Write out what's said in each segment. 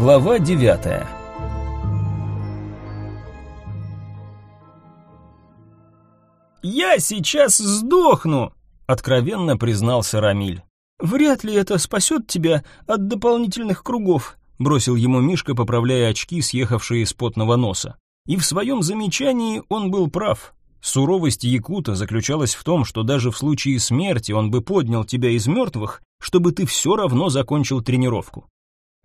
Глава девятая «Я сейчас сдохну!» — откровенно признался Рамиль. «Вряд ли это спасет тебя от дополнительных кругов», — бросил ему Мишка, поправляя очки, съехавшие из потного носа. И в своем замечании он был прав. Суровость Якута заключалась в том, что даже в случае смерти он бы поднял тебя из мертвых, чтобы ты все равно закончил тренировку.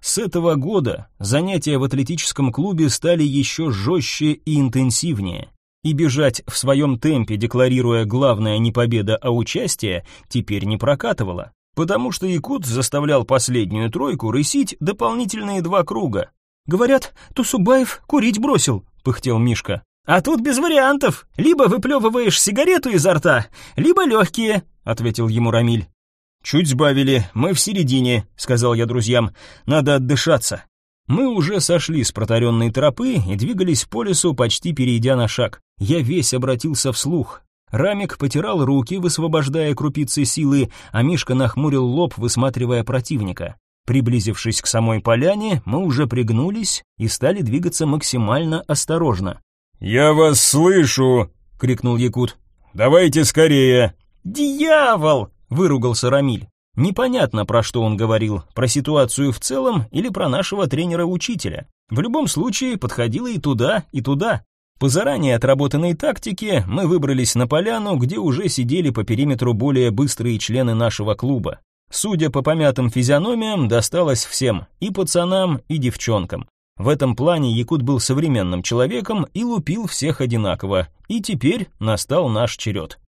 С этого года занятия в атлетическом клубе стали еще жестче и интенсивнее, и бежать в своем темпе, декларируя главное не победа, а участие, теперь не прокатывало, потому что Якут заставлял последнюю тройку рысить дополнительные два круга. «Говорят, Тусубаев курить бросил», — пыхтел Мишка. «А тут без вариантов. Либо выплевываешь сигарету изо рта, либо легкие», — ответил ему Рамиль. «Чуть сбавили, мы в середине», — сказал я друзьям. «Надо отдышаться». Мы уже сошли с протаренной тропы и двигались по лесу, почти перейдя на шаг. Я весь обратился вслух. Рамик потирал руки, высвобождая крупицы силы, а Мишка нахмурил лоб, высматривая противника. Приблизившись к самой поляне, мы уже пригнулись и стали двигаться максимально осторожно. «Я вас слышу!» — крикнул Якут. «Давайте скорее!» «Дьявол!» — выругался Рамиль. Непонятно, про что он говорил, про ситуацию в целом или про нашего тренера-учителя. В любом случае, подходило и туда, и туда. По заранее отработанной тактике мы выбрались на поляну, где уже сидели по периметру более быстрые члены нашего клуба. Судя по помятым физиономиям, досталось всем, и пацанам, и девчонкам. В этом плане Якут был современным человеком и лупил всех одинаково, и теперь настал наш черед.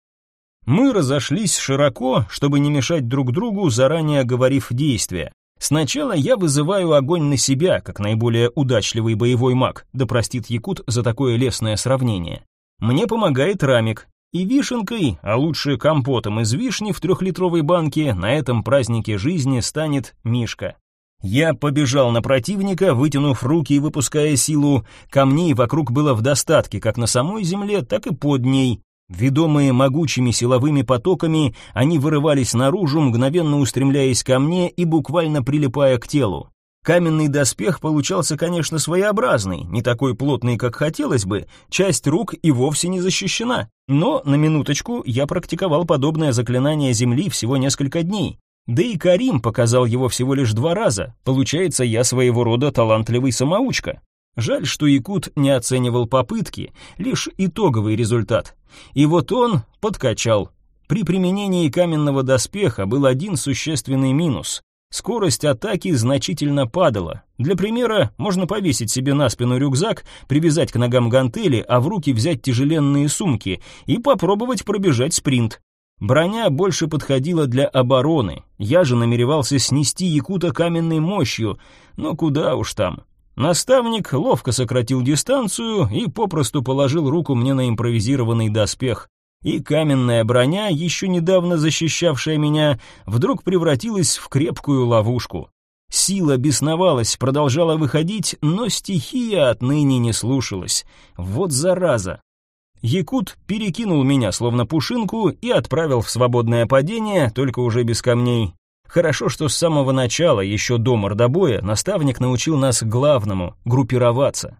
Мы разошлись широко, чтобы не мешать друг другу, заранее оговорив действия. Сначала я вызываю огонь на себя, как наиболее удачливый боевой маг, да простит Якут за такое лесное сравнение. Мне помогает Рамик, и вишенкой, а лучше компотом из вишни в трехлитровой банке на этом празднике жизни станет Мишка. Я побежал на противника, вытянув руки и выпуская силу. Камней вокруг было в достатке, как на самой земле, так и под ней. Ведомые могучими силовыми потоками, они вырывались наружу, мгновенно устремляясь ко мне и буквально прилипая к телу. Каменный доспех получался, конечно, своеобразный, не такой плотный, как хотелось бы, часть рук и вовсе не защищена. Но, на минуточку, я практиковал подобное заклинание земли всего несколько дней. Да и Карим показал его всего лишь два раза. Получается, я своего рода талантливый самоучка. Жаль, что Якут не оценивал попытки, лишь итоговый результат. И вот он подкачал. При применении каменного доспеха был один существенный минус. Скорость атаки значительно падала. Для примера, можно повесить себе на спину рюкзак, привязать к ногам гантели, а в руки взять тяжеленные сумки и попробовать пробежать спринт. Броня больше подходила для обороны. Я же намеревался снести Якута каменной мощью, но куда уж там. Наставник ловко сократил дистанцию и попросту положил руку мне на импровизированный доспех. И каменная броня, еще недавно защищавшая меня, вдруг превратилась в крепкую ловушку. Сила бесновалась, продолжала выходить, но стихия отныне не слушалась. Вот зараза. Якут перекинул меня словно пушинку и отправил в свободное падение, только уже без камней. Хорошо, что с самого начала, еще до мордобоя, наставник научил нас главному — группироваться.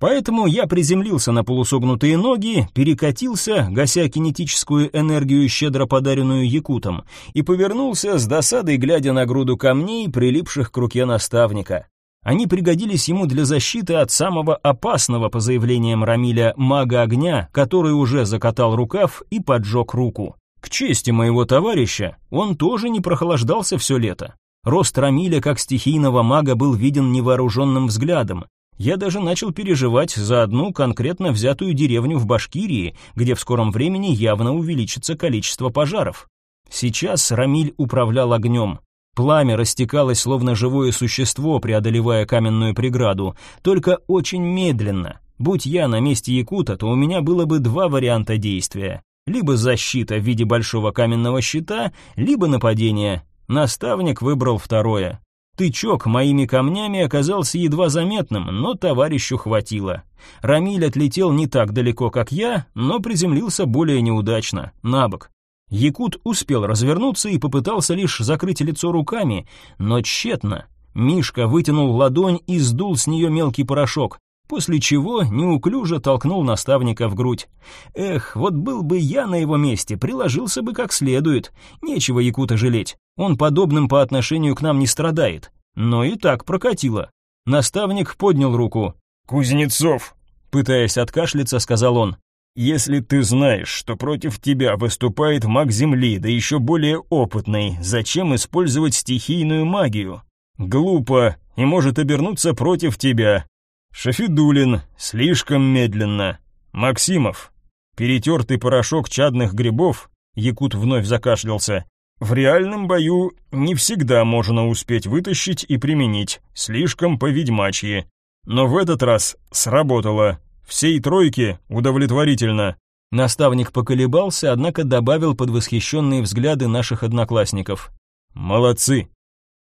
Поэтому я приземлился на полусогнутые ноги, перекатился, гася кинетическую энергию, щедро подаренную якутом, и повернулся с досадой, глядя на груду камней, прилипших к руке наставника. Они пригодились ему для защиты от самого опасного, по заявлениям Рамиля, мага огня, который уже закатал рукав и поджег руку. К чести моего товарища, он тоже не прохлаждался все лето. Рост Рамиля как стихийного мага был виден невооруженным взглядом. Я даже начал переживать за одну конкретно взятую деревню в Башкирии, где в скором времени явно увеличится количество пожаров. Сейчас Рамиль управлял огнем. Пламя растекалось словно живое существо, преодолевая каменную преграду, только очень медленно. Будь я на месте Якута, то у меня было бы два варианта действия. Либо защита в виде большого каменного щита, либо нападение. Наставник выбрал второе. Тычок моими камнями оказался едва заметным, но товарищу хватило. Рамиль отлетел не так далеко, как я, но приземлился более неудачно, на бок. Якут успел развернуться и попытался лишь закрыть лицо руками, но тщетно. Мишка вытянул ладонь и сдул с нее мелкий порошок, после чего неуклюже толкнул наставника в грудь. Эх, вот был бы я на его месте, приложился бы как следует. Нечего Якута жалеть, он подобным по отношению к нам не страдает. Но и так прокатило. Наставник поднял руку. «Кузнецов!» Пытаясь откашляться, сказал он. «Если ты знаешь, что против тебя выступает маг Земли, да еще более опытный, зачем использовать стихийную магию? Глупо и может обернуться против тебя. Шафидулин, слишком медленно. Максимов, перетертый порошок чадных грибов, Якут вновь закашлялся, в реальном бою не всегда можно успеть вытащить и применить, слишком по-ведьмачьи. Но в этот раз сработало. Всей тройке удовлетворительно. Наставник поколебался, однако добавил под восхищенные взгляды наших одноклассников. «Молодцы!»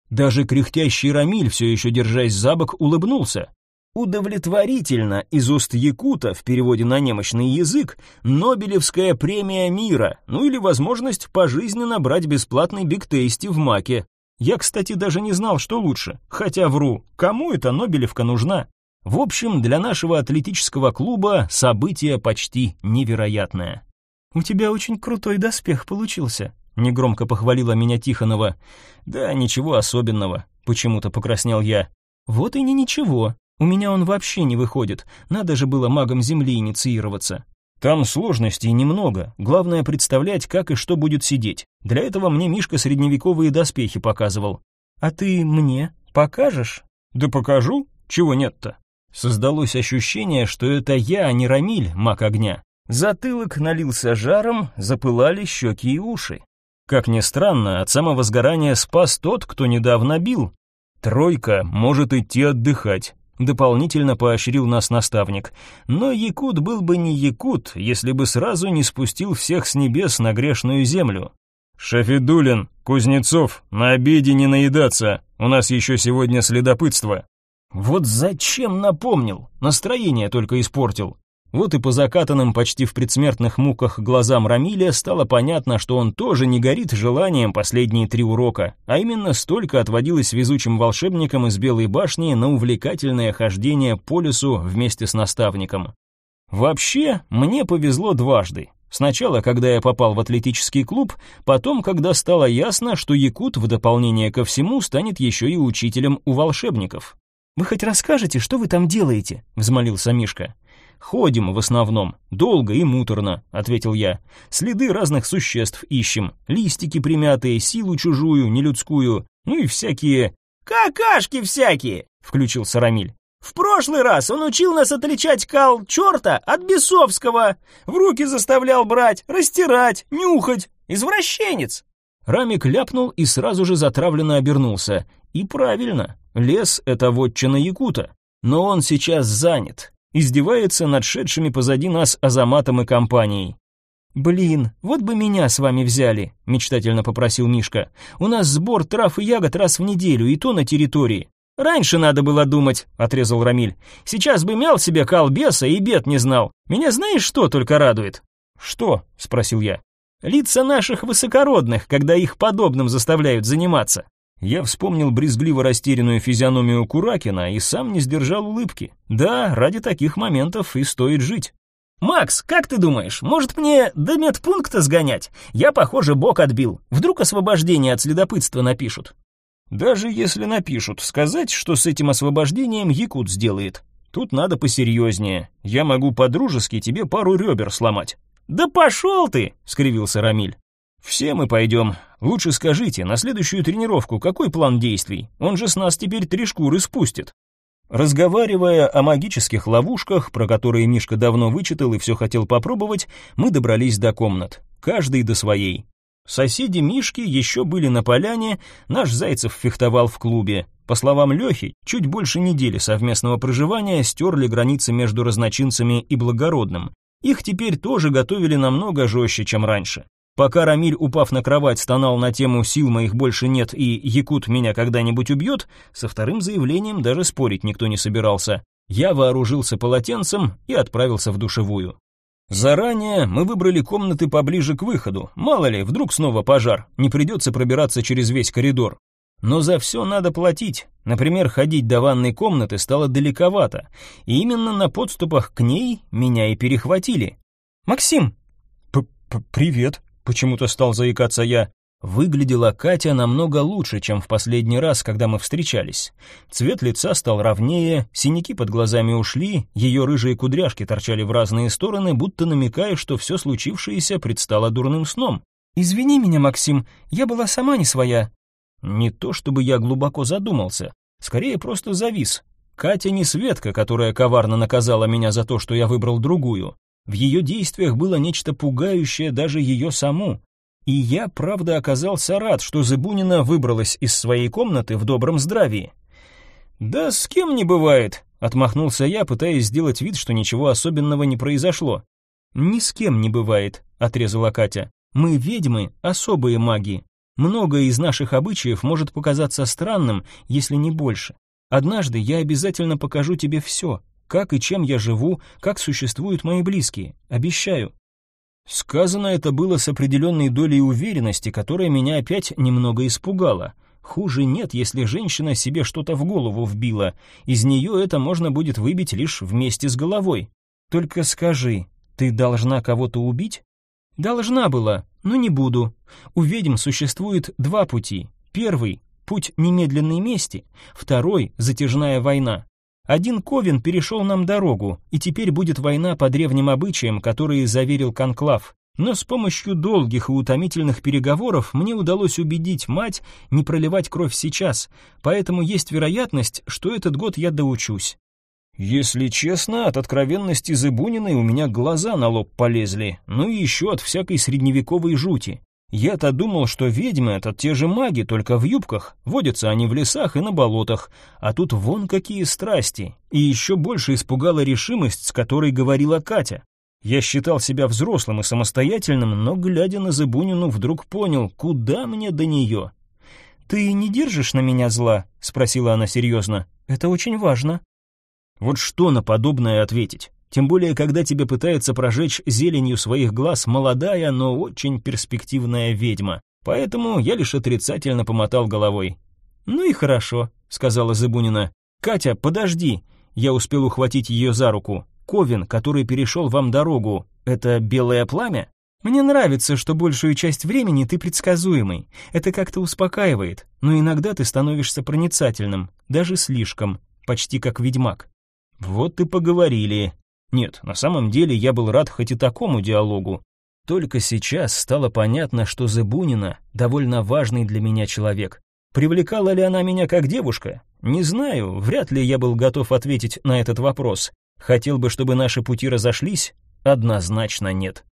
Даже кряхтящий Рамиль, все еще держась за бок, улыбнулся. Удовлетворительно из уст якута в переводе на немощный язык Нобелевская премия мира, ну или возможность пожизненно брать бесплатный бигтейсти в маке. Я, кстати, даже не знал, что лучше, хотя вру, кому эта Нобелевка нужна? В общем, для нашего атлетического клуба событие почти невероятное. «У тебя очень крутой доспех получился», — негромко похвалила меня Тихонова. «Да, ничего особенного», — почему-то покраснел я. «Вот и не ничего. У меня он вообще не выходит. Надо же было магом Земли инициироваться. Там сложностей немного. Главное представлять, как и что будет сидеть. Для этого мне Мишка средневековые доспехи показывал. А ты мне покажешь? Да покажу. Чего нет-то? Создалось ощущение, что это я, а не Рамиль, маг огня. Затылок налился жаром, запылали щеки и уши. Как ни странно, от самого сгорания спас тот, кто недавно бил. Тройка может идти отдыхать дополнительно поощрил нас наставник. Но Якут был бы не Якут, если бы сразу не спустил всех с небес на грешную землю. Шафидулин, Кузнецов, на обеде не наедаться. У нас еще сегодня следопытство. Вот зачем напомнил? Настроение только испортил. Вот и по закатанным почти в предсмертных муках глазам Рамиля стало понятно, что он тоже не горит желанием последние три урока, а именно столько отводилось везучим волшебникам из Белой башни на увлекательное хождение по лесу вместе с наставником. Вообще, мне повезло дважды. Сначала, когда я попал в атлетический клуб, потом, когда стало ясно, что Якут в дополнение ко всему станет еще и учителем у волшебников. «Вы хоть расскажете, что вы там делаете?» — взмолился Мишка. «Ходим в основном, долго и муторно», — ответил я. «Следы разных существ ищем, листики примятые, силу чужую, нелюдскую, ну и всякие...» «Какашки всякие!» — включился Рамиль. «В прошлый раз он учил нас отличать кал черта от бесовского, в руки заставлял брать, растирать, нюхать. Извращенец!» Рамик ляпнул и сразу же затравленно обернулся. И правильно, лес — это вотчина Якута. Но он сейчас занят, издевается над шедшими позади нас Азаматом и компанией. «Блин, вот бы меня с вами взяли», — мечтательно попросил Мишка. «У нас сбор трав и ягод раз в неделю, и то на территории». «Раньше надо было думать», — отрезал Рамиль. «Сейчас бы мял себе калбеса и бед не знал. Меня знаешь, что только радует?» «Что?» — спросил я. «Лица наших высокородных, когда их подобным заставляют заниматься. Я вспомнил брезгливо растерянную физиономию Куракина и сам не сдержал улыбки. Да, ради таких моментов и стоит жить. «Макс, как ты думаешь, может мне до медпункта сгонять? Я, похоже, бок отбил. Вдруг освобождение от следопытства напишут». «Даже если напишут, сказать, что с этим освобождением Якут сделает. Тут надо посерьезнее. Я могу по-дружески тебе пару ребер сломать». «Да пошел ты!» — скривился Рамиль. «Все мы пойдем. Лучше скажите, на следующую тренировку какой план действий? Он же с нас теперь три шкуры спустит». Разговаривая о магических ловушках, про которые Мишка давно вычитал и все хотел попробовать, мы добрались до комнат, каждый до своей. Соседи Мишки еще были на поляне, наш Зайцев фехтовал в клубе. По словам Лехи, чуть больше недели совместного проживания стерли границы между разночинцами и благородным. Их теперь тоже готовили намного жестче, чем раньше. Пока Рамиль, упав на кровать, стонал на тему «сил моих больше нет» и «Якут меня когда-нибудь убьет», со вторым заявлением даже спорить никто не собирался. Я вооружился полотенцем и отправился в душевую. Заранее мы выбрали комнаты поближе к выходу. Мало ли, вдруг снова пожар, не придется пробираться через весь коридор. Но за все надо платить. Например, ходить до ванной комнаты стало далековато, и именно на подступах к ней меня и перехватили. «Максим!» П -п «Привет!» — почему-то стал заикаться я. Выглядела Катя намного лучше, чем в последний раз, когда мы встречались. Цвет лица стал ровнее, синяки под глазами ушли, ее рыжие кудряшки торчали в разные стороны, будто намекая, что все случившееся предстало дурным сном. «Извини меня, Максим, я была сама не своя». Не то чтобы я глубоко задумался, скорее просто завис. Катя не Светка, которая коварно наказала меня за то, что я выбрал другую. В ее действиях было нечто пугающее даже ее саму. И я, правда, оказался рад, что Зыбунина выбралась из своей комнаты в добром здравии. «Да с кем не бывает», — отмахнулся я, пытаясь сделать вид, что ничего особенного не произошло. «Ни с кем не бывает», — отрезала Катя. «Мы ведьмы, особые маги. Многое из наших обычаев может показаться странным, если не больше. Однажды я обязательно покажу тебе все, как и чем я живу, как существуют мои близкие. Обещаю. Сказано это было с определенной долей уверенности, которая меня опять немного испугала. Хуже нет, если женщина себе что-то в голову вбила. Из нее это можно будет выбить лишь вместе с головой. Только скажи, ты должна кого-то убить? Должна была, но не буду. У ведьм существует два пути. Первый — путь немедленной мести, второй — затяжная война. Один Ковен перешел нам дорогу, и теперь будет война по древним обычаям, которые заверил Конклав. Но с помощью долгих и утомительных переговоров мне удалось убедить мать не проливать кровь сейчас, поэтому есть вероятность, что этот год я доучусь. Если честно, от откровенности Зыбуниной у меня глаза на лоб полезли, ну и еще от всякой средневековой жути. Я-то думал, что ведьмы — это те же маги, только в юбках, водятся они в лесах и на болотах, а тут вон какие страсти, и еще больше испугала решимость, с которой говорила Катя. Я считал себя взрослым и самостоятельным, но, глядя на Зыбунину, вдруг понял, куда мне до нее. «Ты не держишь на меня зла?» — спросила она серьезно. «Это очень важно». Вот что на подобное ответить? Тем более, когда тебе пытается прожечь зеленью своих глаз молодая, но очень перспективная ведьма. Поэтому я лишь отрицательно помотал головой. «Ну и хорошо», — сказала Зыбунина. «Катя, подожди!» Я успел ухватить ее за руку. «Ковен, который перешел вам дорогу, это белое пламя?» «Мне нравится, что большую часть времени ты предсказуемый. Это как-то успокаивает, но иногда ты становишься проницательным, даже слишком, почти как ведьмак». «Вот и поговорили», нет, на самом деле я был рад хоть и такому диалогу. Только сейчас стало понятно, что Зыбунина довольно важный для меня человек. Привлекала ли она меня как девушка? Не знаю, вряд ли я был готов ответить на этот вопрос. Хотел бы, чтобы наши пути разошлись? Однозначно нет.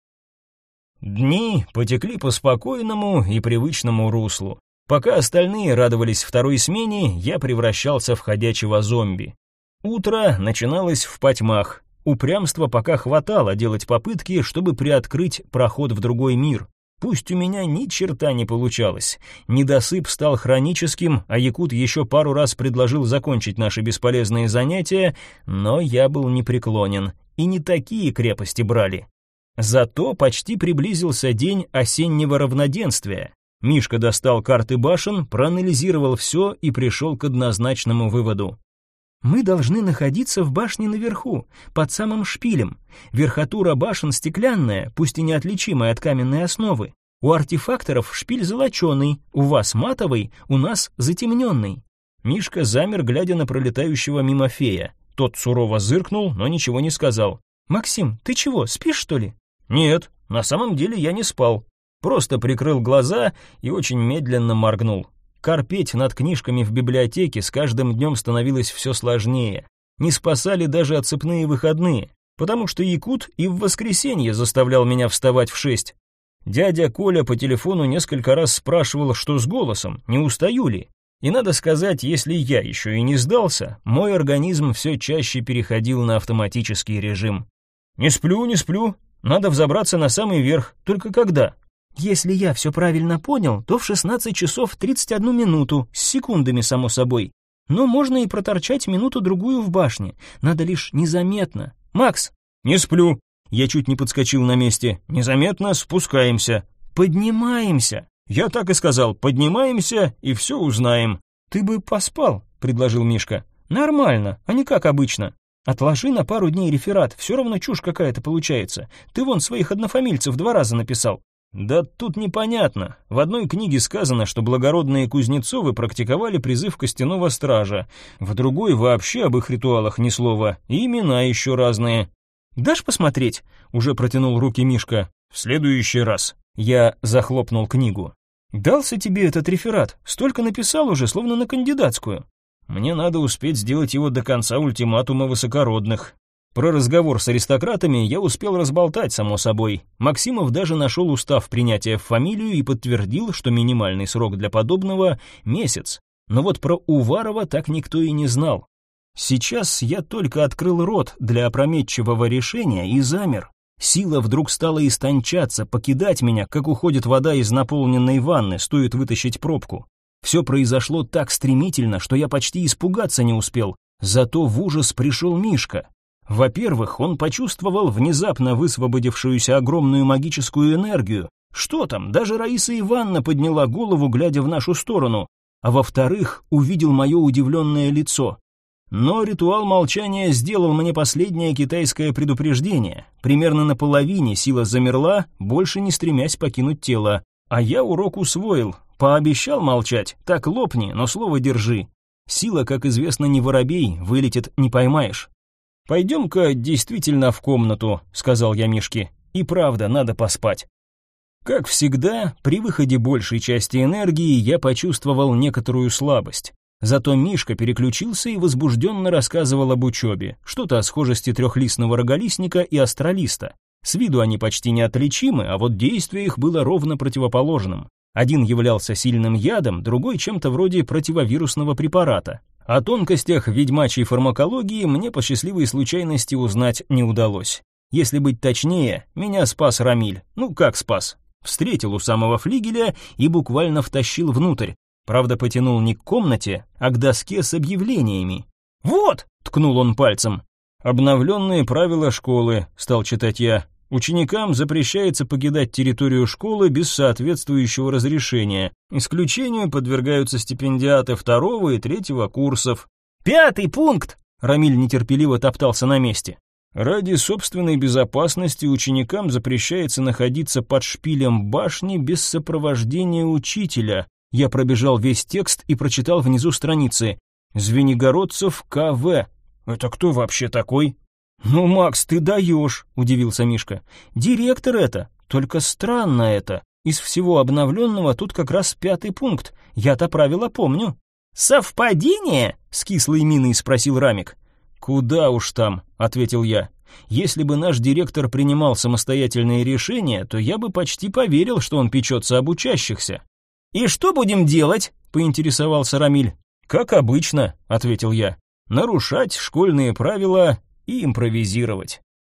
Дни потекли по спокойному и привычному руслу. Пока остальные радовались второй смене, я превращался в ходячего зомби. Утро начиналось в потьмах, Упрямства пока хватало делать попытки, чтобы приоткрыть проход в другой мир. Пусть у меня ни черта не получалось. Недосып стал хроническим, а Якут еще пару раз предложил закончить наши бесполезные занятия, но я был непреклонен, и не такие крепости брали. Зато почти приблизился день осеннего равноденствия. Мишка достал карты башен, проанализировал все и пришел к однозначному выводу. Мы должны находиться в башне наверху, под самым шпилем. Верхотура башен стеклянная, пусть и неотличимая от каменной основы. У артефакторов шпиль золоченый, у вас матовый, у нас затемненный. Мишка замер, глядя на пролетающего мимо фея. Тот сурово зыркнул, но ничего не сказал. «Максим, ты чего, спишь, что ли?» «Нет, на самом деле я не спал. Просто прикрыл глаза и очень медленно моргнул. Корпеть над книжками в библиотеке с каждым днем становилось все сложнее. Не спасали даже отцепные выходные, потому что Якут и в воскресенье заставлял меня вставать в шесть. Дядя Коля по телефону несколько раз спрашивал, что с голосом, не устаю ли. И надо сказать, если я еще и не сдался, мой организм все чаще переходил на автоматический режим. «Не сплю, не сплю. Надо взобраться на самый верх. Только когда?» Если я все правильно понял, то в 16 часов 31 минуту, с секундами, само собой. Но можно и проторчать минуту-другую в башне. Надо лишь незаметно. Макс! Не сплю. Я чуть не подскочил на месте. Незаметно спускаемся. Поднимаемся. Я так и сказал, поднимаемся и все узнаем. Ты бы поспал, предложил Мишка. Нормально, а не как обычно. Отложи на пару дней реферат, все равно чушь какая-то получается. Ты вон своих однофамильцев два раза написал. Да тут непонятно. В одной книге сказано, что благородные Кузнецовы практиковали призыв костяного стража, в другой вообще об их ритуалах ни слова, и имена еще разные. «Дашь посмотреть?» — уже протянул руки Мишка. «В следующий раз». Я захлопнул книгу. «Дался тебе этот реферат? Столько написал уже, словно на кандидатскую». «Мне надо успеть сделать его до конца ультиматума высокородных. Про разговор с аристократами я успел разболтать, само собой. Максимов даже нашел устав принятия в фамилию и подтвердил, что минимальный срок для подобного — месяц. Но вот про Уварова так никто и не знал. Сейчас я только открыл рот для опрометчивого решения и замер. Сила вдруг стала истончаться, покидать меня, как уходит вода из наполненной ванны, стоит вытащить пробку. Все произошло так стремительно, что я почти испугаться не успел. Зато в ужас пришел Мишка. Во-первых, он почувствовал внезапно высвободившуюся огромную магическую энергию. Что там, даже Раиса Ивановна подняла голову, глядя в нашу сторону. А во-вторых, увидел мое удивленное лицо. Но ритуал молчания сделал мне последнее китайское предупреждение. Примерно на половине сила замерла, больше не стремясь покинуть тело. А я урок усвоил. Пообещал молчать, так лопни, но слово держи. Сила, как известно, не воробей, вылетит не поймаешь. «Пойдем-ка действительно в комнату», — сказал я Мишке. «И правда, надо поспать». Как всегда, при выходе большей части энергии я почувствовал некоторую слабость. Зато Мишка переключился и возбужденно рассказывал об учебе, что-то о схожести трехлистного роголистника и астролиста. С виду они почти неотличимы, а вот действие их было ровно противоположным. Один являлся сильным ядом, другой чем-то вроде противовирусного препарата. О тонкостях ведьмачьей фармакологии мне по счастливой случайности узнать не удалось. Если быть точнее, меня спас Рамиль. Ну как спас? Встретил у самого флигеля и буквально втащил внутрь. Правда, потянул не к комнате, а к доске с объявлениями. «Вот!» — ткнул он пальцем. «Обновленные правила школы», — стал читать я. Ученикам запрещается покидать территорию школы без соответствующего разрешения. Исключению подвергаются стипендиаты второго и третьего курсов. «Пятый пункт!» Рамиль нетерпеливо топтался на месте. Ради собственной безопасности ученикам запрещается находиться под шпилем башни без сопровождения учителя. Я пробежал весь текст и прочитал внизу страницы. Звенигородцев К.В. Это кто вообще такой? «Ну, Макс, ты даешь», — удивился Мишка. «Директор это, только странно это. Из всего обновленного тут как раз пятый пункт. Я-то правила помню». «Совпадение?» — с кислой миной спросил Рамик. «Куда уж там», — ответил я. «Если бы наш директор принимал самостоятельные решения, то я бы почти поверил, что он печется об учащихся». «И что будем делать?» — поинтересовался Рамиль. «Как обычно», — ответил я. «Нарушать школьные правила и импровизировать.